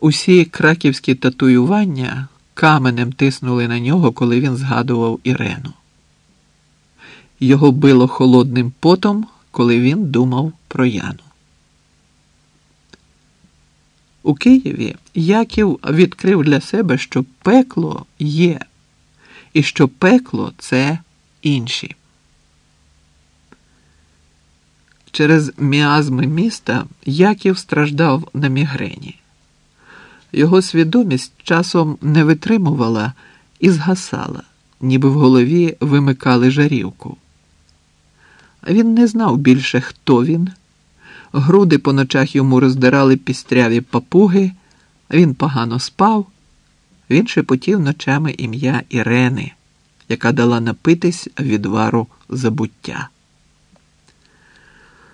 Усі краківські татуювання каменем тиснули на нього, коли він згадував Ірену. Його било холодним потом, коли він думав про Яну. У Києві Яків відкрив для себе, що пекло є, і що пекло це інші. Через міазми міста Яків страждав на мігрені. Його свідомість часом не витримувала і згасала, ніби в голові вимикали жарівку. Він не знав більше, хто він. Груди по ночах йому роздирали пістряві папуги, він погано спав, він шепотів ночами ім'я Ірени, яка дала напитись відвару забуття.